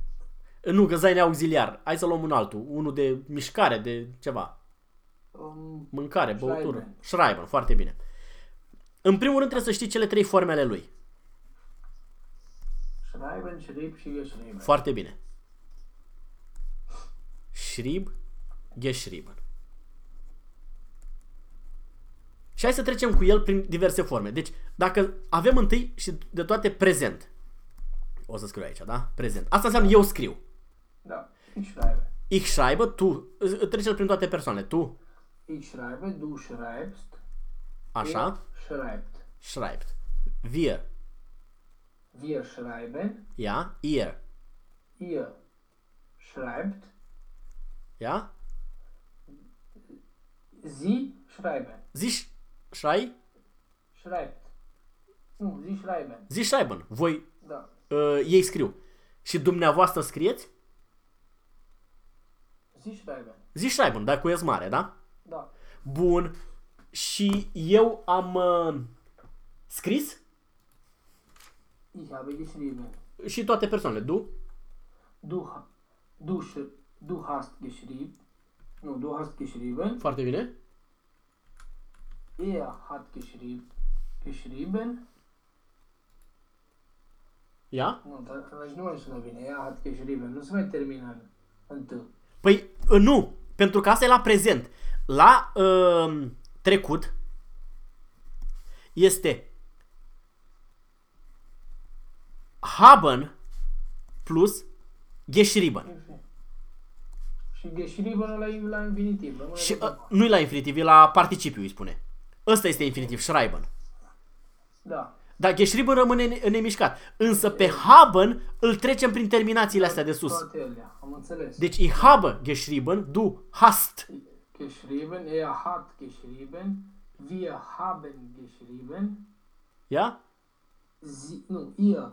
Nu, că zain e auxiliar. Hai să luăm un altul. Unul de mișcare, de ceva. Um, Mâncare, băutură. Schreiben. Schreiben, foarte bine. În primul rând trebuie să știi cele trei forme ale lui. schreiben, schrieb și geschrieben. Foarte bine. Schrieb, geschrieben. Și hai să trecem cu el prin diverse forme. Deci, dacă avem întâi și de toate prezent. O să scriu aici, da? Prezent. Asta înseamnă eu scriu. Da, ich schreibe. Ich schreibe, tu, trece prin toate persoanele. Tu, Ich schreibe, du schreibst, așa, er schreibt. schreibt. Wir, Wir schreiben, ja, ihr, ihr schreibt, ja, sie schreiben. Sie schrei, Schreibt. Nu, sie schreiben. Sie schreiben. Voi, Da. uh, ei scriu. Și dumneavoastră scrieți? Sie schreiben. Sie schreiben, dar cu S mare, da? Da. Bun. Și eu am uh, scris Ich habe geschrieben. și toate persoanele. Du? Du, ha- du, sch- du hast geschrieben. Nu, du hast geschrieben. Foarte bine. Er hat geschrieben. Geschrieben. Ia? Nu, dar aici nu mai sună bine. Er hat geschrieben. Nu se mai termină în, în T. Păi uh, nu, pentru că asta e la prezent. La uh, trecut este haben plus geschrieben. Și geschrieben la, la infinitiv. Rămâne Și tot uh, normal. nu e la infinitiv, e la participiu, îi spune. Ăsta este infinitiv, schreiben. Da. Dar geschrieben rămâne ne- nemișcat. Însă pe haben îl trecem prin terminațiile astea de sus. Toate alea. Am înțeles. Deci ich habe geschrieben, du hast. geschrieben, er hat geschrieben, wir haben geschrieben, Ja? sie, nu, ihr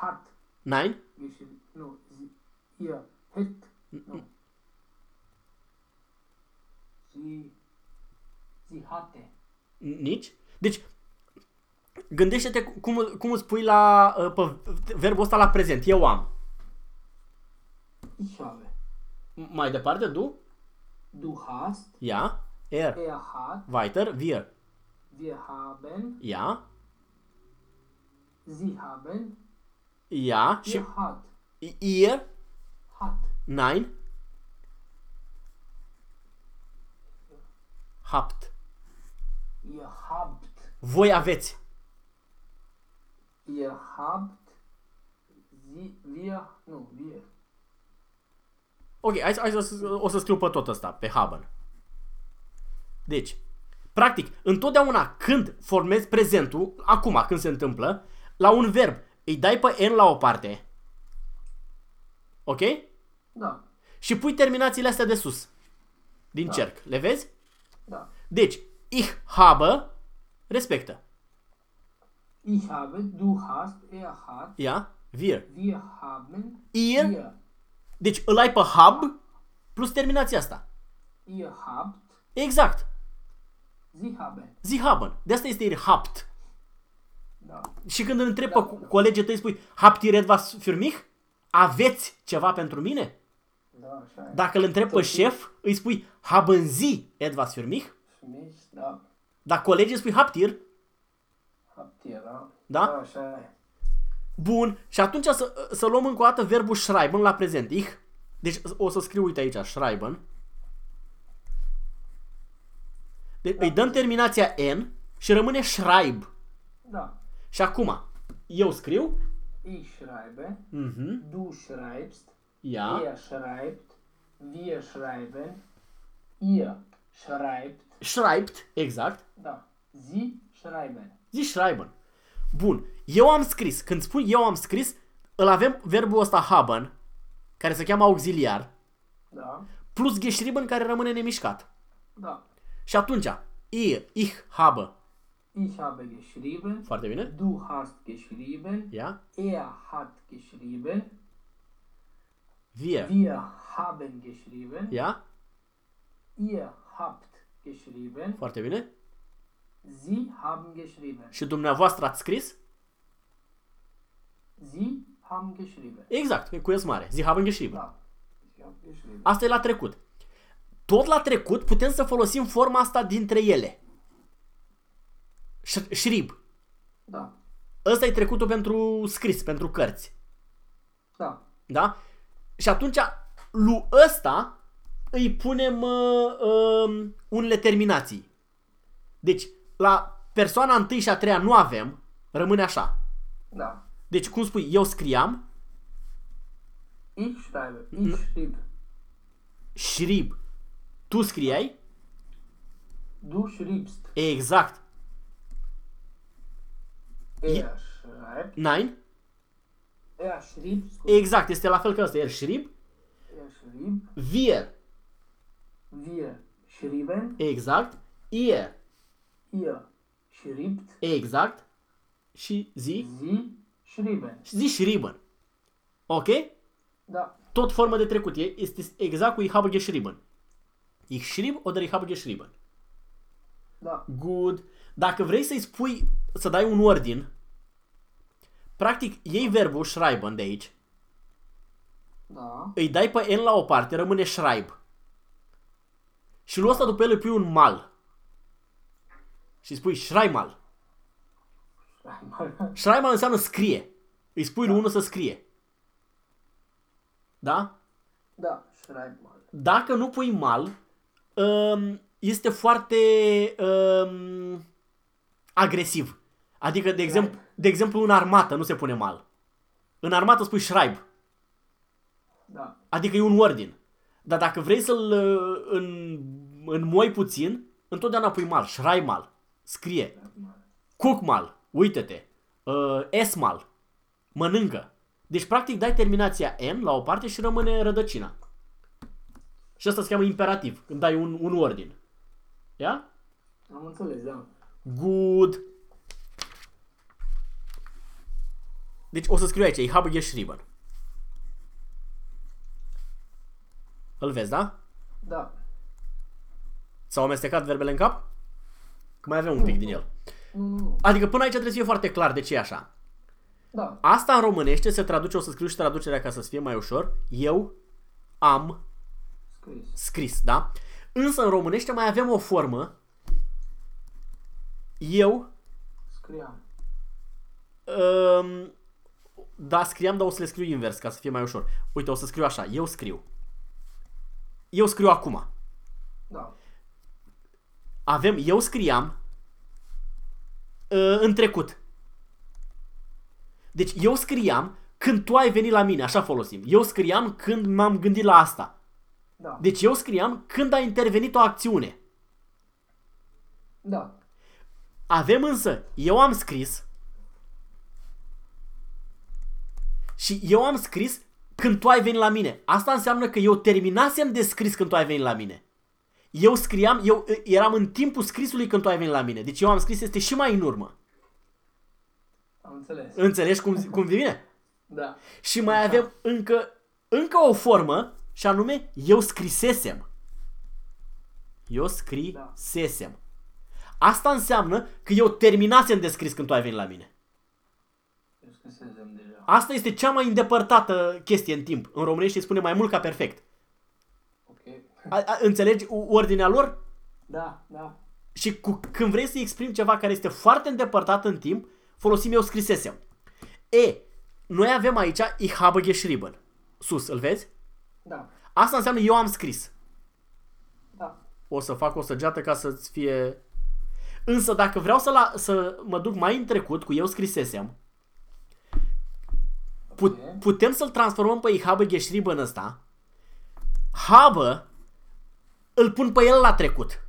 hat Nein? geschrieben, nu, sie, ihr hätt, nu. Sie, sie hatte. Nici? Deci, gândește-te cum, cum îți pui la, uh, pe verbul ăsta la prezent. Eu am. Ich habe. Mai departe, du? Du hast, Ja. Er. er hat, Weiter. Wir. wir haben, Ja. sie haben, Ja. Și ihr hat, ihr? hat, Nein. Habt. Ihr habt, Voi aveți. ihr habt, sie, wir, nu, wir. Ok, hai, să- hai să, o să scriu pe tot ăsta, pe haben. Deci, practic, întotdeauna când formezi prezentul, acum când se întâmplă, la un verb îi dai pe N la o parte, ok? Da, Și pui terminațiile astea de sus, din Da. cerc. Le vezi? da. Deci, ich habe, respectă. Ich habe, du hast, er hat, Ia, wir. wir haben, Ihr, ihr, deci îl ai pe hab plus terminația asta. ihr habt, Exact. sie haben. Sie haben. De asta este ihr habt. Da. Și când îl întrebi Da. pe co- colegii tăi, spui, habt ihr etwas für mich? Aveți ceva pentru mine? Da, așa e. Dacă îl întrebi pe Tot șef, îi spui, haben Sie etwas für mich? Și mici, da. Dacă colegii îi spui, habt ihr? Haptier, da? Da? Da, așa e. Bun. Și atunci să, să luăm încă o dată verbul schreiben la prezent. Ich. Deci o să scriu, uite aici, schreiben. Deci îi dăm terminația N și rămâne schreib. Da. Și acum, eu scriu, Ich schreibe, mhm, du schreibst, ia, er schreibt, wir schreiben, ihr schreibt, schreibt, exact, da. Sie schreiben. zi schreiben. Bun, eu am scris, când spun eu am scris, îl avem verbul ăsta haben, care se cheamă auxiliar, Da. plus geschrieben care rămâne nemișcat. Da. Și atunci, ich, ich habe, Ich habe geschrieben, foarte bine, du hast geschrieben, ia, er hat geschrieben, wir, wir haben geschrieben, ia, ihr habt geschrieben, foarte bine, sie haben geschrieben, și dumneavoastră ați scris? sie haben geschrieben. Exact, cu S mare, Sie haben geschrieben. Da. Sie haben geschrieben. Asta e la trecut. Tot la trecut putem să folosim forma asta dintre ele. Ș- Șrib. Da. Ăsta e trecutul pentru scris, pentru cărți. Da. Da? Și atunci, lui ăsta îi punem uh, uh, unele terminații. Deci, la persoana întâi și a treia nu avem, rămâne așa. Da. Deci, cum spui, eu scriam, Ich schreibe. Ich schrieb. șrib, tu scriai, Du schriebst. exact, Er schreibt. nein, Er schrieb. scuze. exact, este la fel ca ăsta, el șrib, Er schrieb. wir, Wir schrieben. exact, ihr, Ihr schribt. exact, și zi, Sie schrieben. și zi schrieben. Ok? Da. Tot formă de trecut, e- este exact cu ich habe geschrieben. Ich schrieb oder ich habe geschrieben. Da. Good. Dacă vrei să-i spui, să dai un ordin, practic iei verbul schreiben de aici, Da. îi dai pe N la o parte, rămâne schreib. Și lui ăsta după el îi pui un mal. Și spui schreimal. Schreimal înseamnă scrie. Îi spui lui unul să scrie. Da? Da. Schreib mal. Dacă nu pui mal, um, este foarte um, agresiv. Adică, de exemplu, de exemplu, în armată nu se pune mal. În armată spui schreib. Da. Adică e un ordin. Dar dacă vrei să-l uh, în, înmoi puțin, întotdeauna pui mal. Schreib mal. Scrie. Cook mal. Uite-te. Uh, es mal. Mănâncă. Deci, practic, dai terminația N la o parte și rămâne rădăcina. Și asta se cheamă imperativ, când dai un, un ordin. Ia? Am înțeles, da. Good. Deci o să scriu aici, ich habe geschrieben. Îl vezi, da? Da. S-au amestecat verbele în cap? Că mai avem un pic din el. Nu, nu, nu. Adică până aici trebuie să fie foarte clar de ce e așa. Da. Asta în românește se traduce, o să scriu și traducerea ca să fie mai ușor. Eu am Scris. scris, da? Însă în românește mai avem o formă. Eu Scriam. Um, da, scriam, dar o să le scriu invers, ca să fie mai ușor. Uite, o să scriu așa, eu scriu. Eu scriu acum. Da. Avem, eu scriam uh, în trecut. Deci eu scriam când tu ai venit la mine, așa folosim. Eu scriam când m-am gândit la asta. Da. Deci eu scriam când a intervenit o acțiune. Da. Avem însă, eu am scris și eu am scris când tu ai venit la mine. Asta înseamnă că eu terminasem de scris când tu ai venit la mine. Eu scriam, eu uh, eram în timpul scrisului când tu ai venit la mine. Deci eu am scris este și mai în urmă. Am înțeles. Înțelegi cum, cum vine? Da. Și mai avem încă, încă o formă și anume eu scrisesem. Eu scrisesem. Asta înseamnă că eu terminasem de scris când tu ai venit la mine. Eu scrisesem deja. Asta este cea mai îndepărtată chestie în timp. În românește îi spune mai mult ca perfect. Ok. A, a, înțelegi o- ordinea lor? Da, da. Și cu, când vrei să exprimi ceva care este foarte îndepărtat în timp, folosim eu scrisesem. E, noi avem aici Ich habe geschrieben. Sus, îl vezi? Da. Asta înseamnă eu am scris. Da. O să fac o săgeată ca să-ți fie... Însă dacă vreau să, la, să mă duc mai în trecut cu eu scrisesem, put, Ok. putem să-l transformăm pe Ich habe geschrieben ăsta. Habe îl pun pe el la trecut.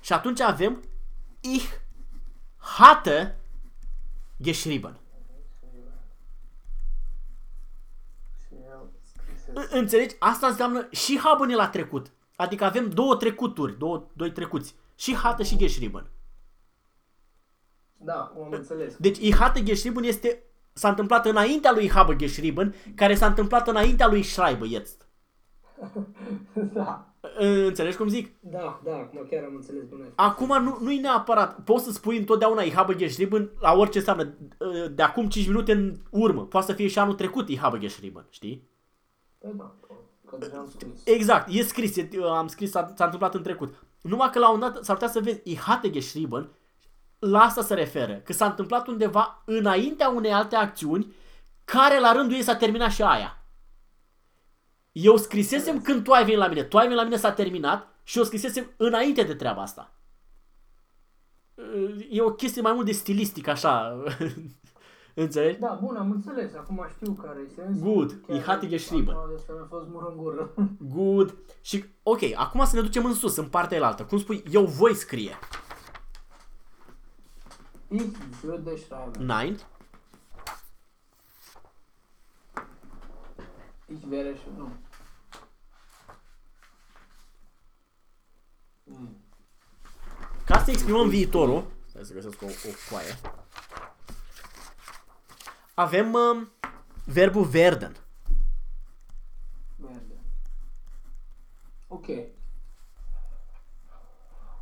Și atunci avem Ich hatte geschrieben. Și eu scrisesem. În- Înțelegi? Asta înseamnă și haben e la trecut. Adică avem două trecuturi, două, doi trecuți. Și hatte și geschrieben. Da, am înțeles. Deci Ich hatte geschrieben este s-a întâmplat înaintea lui Ich habe geschrieben, care s-a întâmplat înaintea lui Schreiber jetzt. Da. Înțelegi cum zic? Da, da, acum chiar am înțeles bine. Acum nu, nu-i neapărat. Poți să spui întotdeauna Ich habe geschrieben la orice înseamnă. De acum 5 minute în urmă. Poate să fie și anul trecut Ich habe geschrieben, știi? Păi da, că, că deja am scris. Exact, e scris, e, am scris, s-a, s-a întâmplat în trecut. Numai că la un dat s-ar putea să vezi Ich hatte geschrieben, la asta se referă, că s-a întâmplat undeva înaintea unei alte acțiuni, care la rândul ei s-a terminat și aia. Eu scrisesem când tu ai venit la mine, tu ai venit la mine s-a terminat și eu scrisesem înainte de treaba asta. E o chestie mai mult de stilistic, așa. Înțelegi? Da, bun, am înțeles. Acum știu care e sensul. Good. Chiar Ich hatte geschrieben. Acum despre mi-a fost mură în gură. Good. Și, ok, acum să ne ducem în sus, în partea elaltă. Cum spui, eu voi scrie. Ich würde schreiben. Nine. Ich wäre schon. Nu. Mm. Ca să exprimăm viitorul, stai să găsesc o, o foaie, avem uh, verbul werden. Verde. Ok.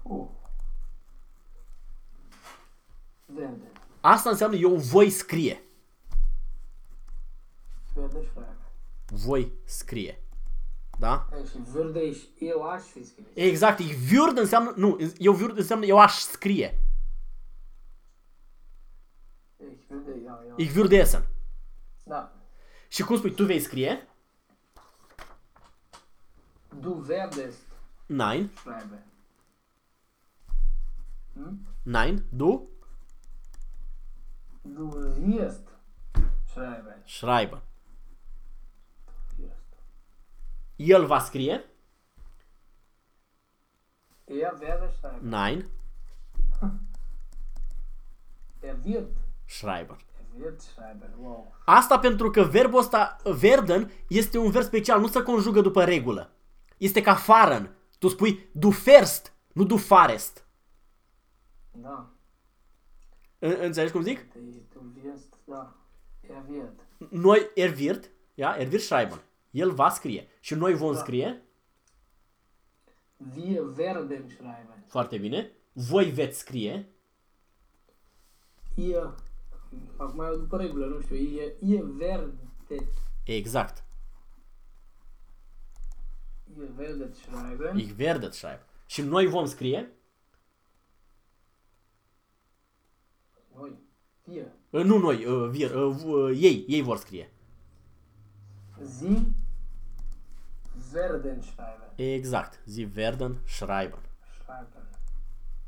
Uh. Verde. Asta înseamnă eu voi scrie. Verde schreiben. Voi scrie. Da? E, și verde și eu aș fi scris. Exact, ich würde înseamnă, nu, eu würde înseamnă eu aș scrie. Ich würde, ja, ja. Ich würde essen. Da. Și cum spui, tu vei scrie? Du werdest Nein, schreiben. Hm? nein, du Du wirst schreiben. schreiben. El va scrie? Er werde schreiben. Nein, Er wird. schreiben. Er wird schreiben. Wow. Asta pentru că verbul ăsta, werden, este un verb special, nu se conjugă după regulă. Este ca fahren. Tu spui du fährst, nu du fahrest. Da. În- Înțelegi cum zic? Deci, Du wirst, da. Er wird. Noi, er wird, ja, er wird schreiben. El va scrie. Și noi vom Da. scrie, Wir werden schreiben. foarte bine, voi veți scrie, Ihr. Acum eu după regulă, nu știu. Ihr, ihr werdet. exact. Ihr werdet schreiben. Ich werde schreiben. Și noi vom scrie, Noi. Wir. uh, nu noi, uh, wir, uh, v- uh, ei, ei vor scrie. Sie werden schreiben. Exact. Sie werden schreiben. Schreiben.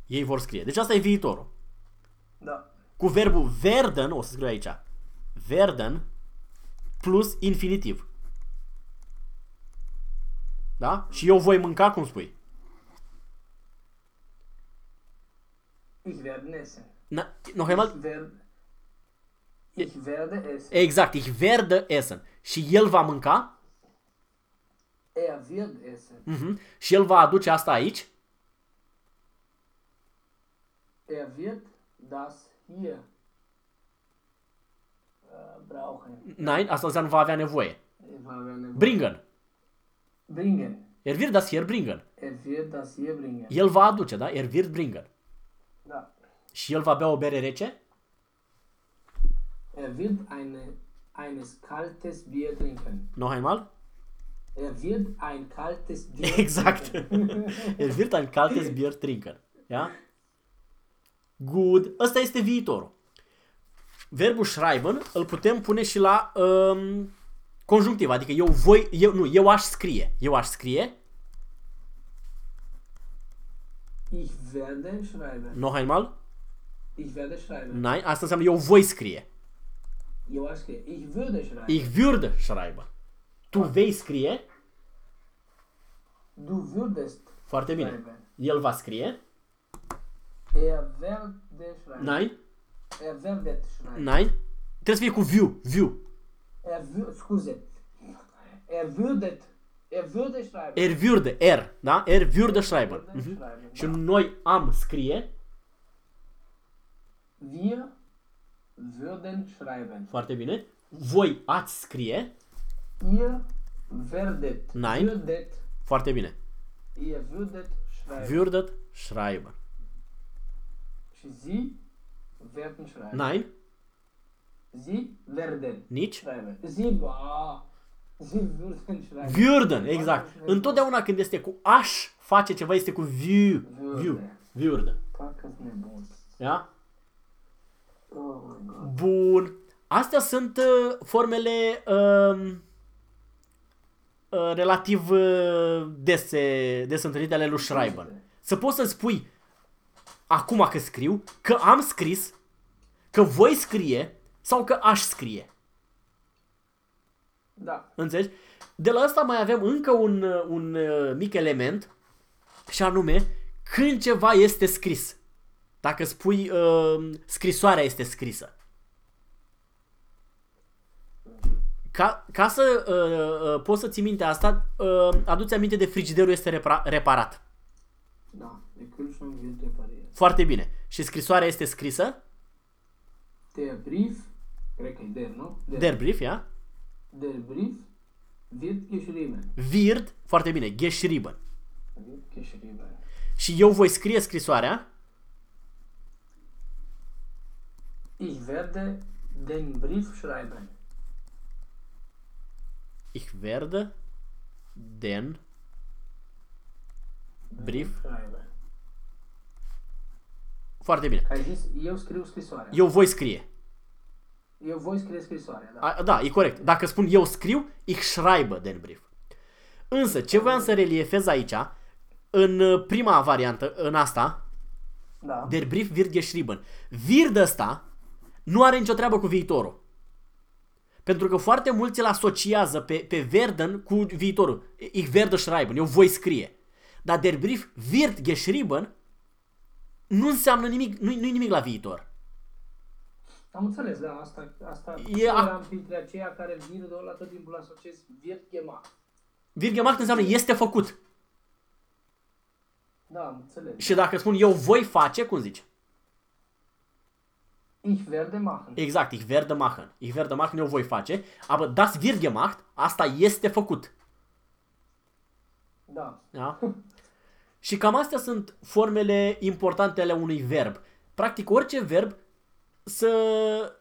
Ei vor scrie. Deci asta e viitorul. Da. Cu verbul werden, o să scriu aici, werden plus infinitiv. Da? Și eu voi mânca, cum spui? Ich werde essen. Na, noch einmal? Ich werde. Ich werde essen. Exact, ich werde essen. Și el va mânca Er wird essen. mhm, și el va aduce asta aici. Er wird das hier äh, brauchen. Nein, asta înseamnă va avea nevoie. Er va avea nevoie. Bringen. Bringen. Er wird das hier bringen. Er wird das hier bringen. El va aduce, da? Er wird bringen. Da. Și el va bea o bere rece? Er wird eine, eines kaltes Bier trinken. Noch einmal? Er wird ein kaltes Bier Exact. trinken. El wird ein kaltes Bier trinken. Ja? Good. Ăsta este viitorul. Verbul schreiben îl putem pune și la um, conjunctiv, adică eu voi, eu, nu, eu aș scrie. Eu aș scrie. Ich werde schreiben. Noch einmal? Ich werde schreiben. Nein, asta înseamnă eu voi scrie. Eu aș scrie. Ich würde schreiben. Ich würde schreiben. Tu vei scrie. Du würdest Foarte bine. schreiben. El va scrie. Er werde schreiben. Nein, Er werdet schreiben. nein. Trebuie să fie cu viu, viu. Er wür, scuze. Er würdet. Er würde schreiben. Er würde, er, da? Er würde schreiben. würde Mhm. schreiben, Și da. noi am scrie. Wir würden schreiben. Foarte bine. Voi ați scrie. Ihr werdet. Nein. Würdet. Foarte bine. Ihr würdet schreiben. Würdet schreiben. Și Sie werden schreiben. Nein, Sie werden nici. schreiben. Sie, ba, Sie würden schreiben. Würden, exact. Întotdeauna când este cu aș face ceva, este cu viu. Viu. Würde. Würde. Parcă-s nebun. Da? Oh my god. Bun. Astea sunt uh, formele uh, uh, relativ uh, dese, des întâlnite ale lui Schreiben. Să poți să spui acum că scriu, că am scris, că voi scrie sau că aș scrie. Da. Înțelegi? De la asta mai avem încă un, uh, un uh, mic element și anume când ceva este scris. Dacă spui uh, scrisoarea este scrisă. Ca, ca să uh, uh, poți să ții minte asta, uh, aduți aminte de frigiderul este repara- reparat. Da. De Kühlschrank wird repariert. Foarte bine. Și scrisoarea este scrisă, Der Brief, cred că e der, nu? der Brief, ja? Der Brief wird geschrieben. Wird, foarte bine, geschrieben. Wird geschrieben. Și eu voi scrie scrisoarea, Ich werde den Brief schreiben. Ich werde den Brief, Schreiben. foarte bine. Ai zis, eu scriu scrisoarea. Eu voi scrie. Eu voi scrie scrisoarea, da. A, da, e corect. Dacă spun eu scriu, ich schreibe den Brief. Însă, ce voiam să reliefez aici, în uh, prima variantă, în asta, Da. der Brief wird geschrieben. Wird ăsta nu are nicio treabă cu viitorul. Pentru că foarte mulți îl asociază pe, pe werden cu viitorul. Ich werde schreiben, eu voi scrie. Dar der Brief wird geschrieben nu înseamnă nimic, nu, nu nimic la viitor. Am înțeles, da, asta, asta E e a- eram printre aceia care vir de ăla tot timpul asociez wird gemacht. Wird gemacht înseamnă este făcut. Da, am înțeles. Și dacă spun eu voi face, cum zici? Ich werde machen. Exact, ich werde machen. Ich werde machen, eu voi face. Aber das wird gemacht, asta este făcut. Da. Da? Și cam astea sunt formele importante ale unui verb. Practic, orice verb să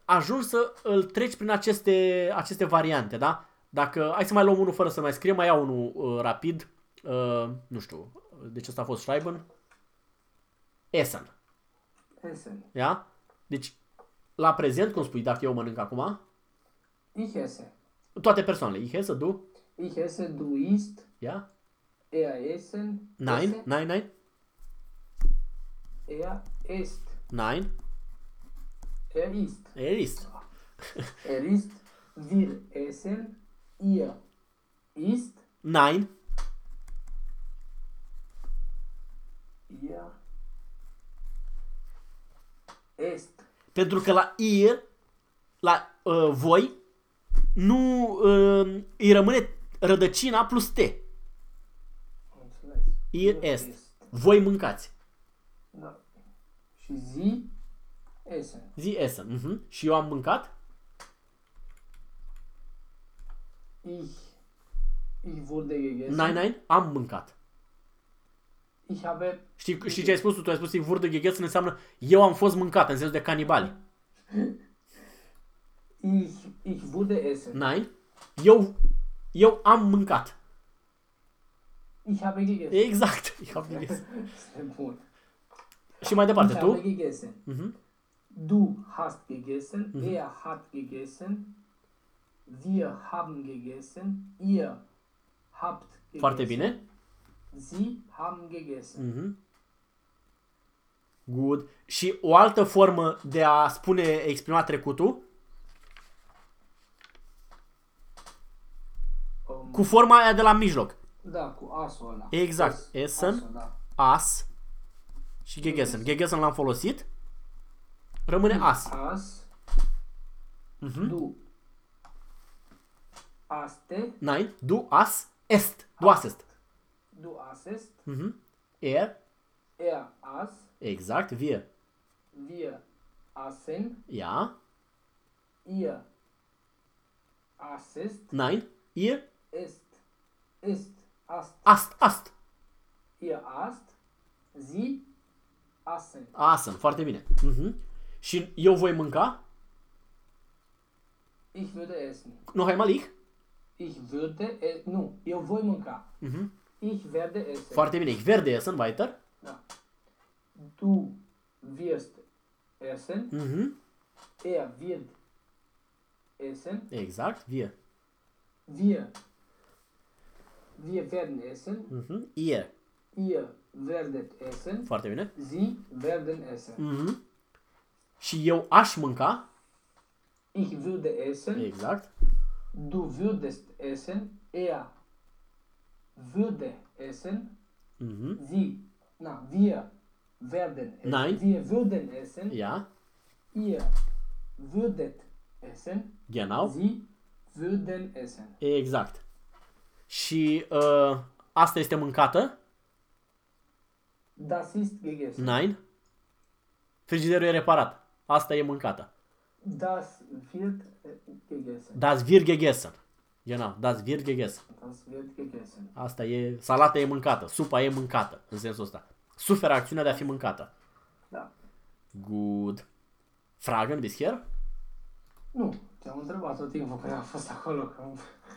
ajungi să îl treci prin aceste, aceste variante, da? Dacă, hai să mai luăm unul fără să mai scriem, mai iau unul uh, rapid. Uh, nu știu, deci ăsta a fost Schreiben. Essen, Essen. da? Deci, la prezent, cum spui, dacă eu mănânc acum, Ich esse. toate persoanele, ich esse, du, Ich esse, du isst, ja? er essen. Nein, esse, nein, nein, Er isst. nein, Er isst. er ist. Er isst. Wir essen. Ihr isst. Nein, Ihr esst. Pentru că la ihr, la uh, voi, nu uh, îi rămâne rădăcina plus t. Am înțeles. Ihr est. Voi mâncați. Da. Și zi essen. Zi essen. Uh-huh. Și eu am mâncat? Ich. Ich wurde gegessen. Nein, nein, am mâncat. Ich habe. Știi, știi ce ai spus tu? Tu ai spus că wurde gegessen înseamnă eu am fost mâncat, în sensul de canibali. Ich, ich würde essen. Nein. Eu, eu am mâncat. Ich habe gegessen. Exact. Ich hab gegessen. Este bun. Și mai departe, Ich habe tu? gegessen. Mhm. Du hast gegessen. Er hat gegessen. Wir haben gegessen. Ihr habt gegessen. Foarte bine. Sie haben gegessen. Mhm. Good. Și o altă formă de a spune exprima trecutul Um, cu forma aia de la mijloc. Da, cu asul ăla. Exact. As- Essen. asul, da. As și gegessen. Gegessen l-am folosit. Rămâne as. As. Mhm. Du. Aste. Nein, du as est. Du asest. Du asest. Mhm. Er, Er as. exact, wir. Wir assen. Ja. Ihr asest. Nein, ihr Est. Ist. Ast. ast, ast. Ihr ast. Sie assen. Asen, foarte bine. Mhm. Și eu voi mânca? Ich würde essen. Nu hai malik? Ich würde e- nu, eu voi mânca. Mhm. Ich werde essen. Foarte bine. Ich werde essen weiter. Da. Du wirst essen. Mhm. Er wird essen. Exact, wir. Wir. Wir werden essen. Mhm. Ihr. Ihr werdet essen. Foarte bine. Sie werden essen. Mhm. Și eu aș mânca? Ich würde essen. Exact. Du würdest essen. Er würde essen. Mhm. Sie. Na, wir werden essen. Nein. Wir würden essen. Ja. Ihr würdet essen. Genau. Sie würden essen. Exact. Și uh, asta este mâncată? Das ist gegessen. Nein. Frigiderul e reparat. Asta e mâncată. Das wird äh, gegessen. Das wird gegessen. Genau, das wird gegessen. Das wird gegessen. Asta e, salata e mâncată, supa e mâncată, în sensul ăsta. Suferă acțiunea de a fi mâncată. Da. Good. Fragen bisher? Nu, te-am întrebat tot timpul când am fost acolo că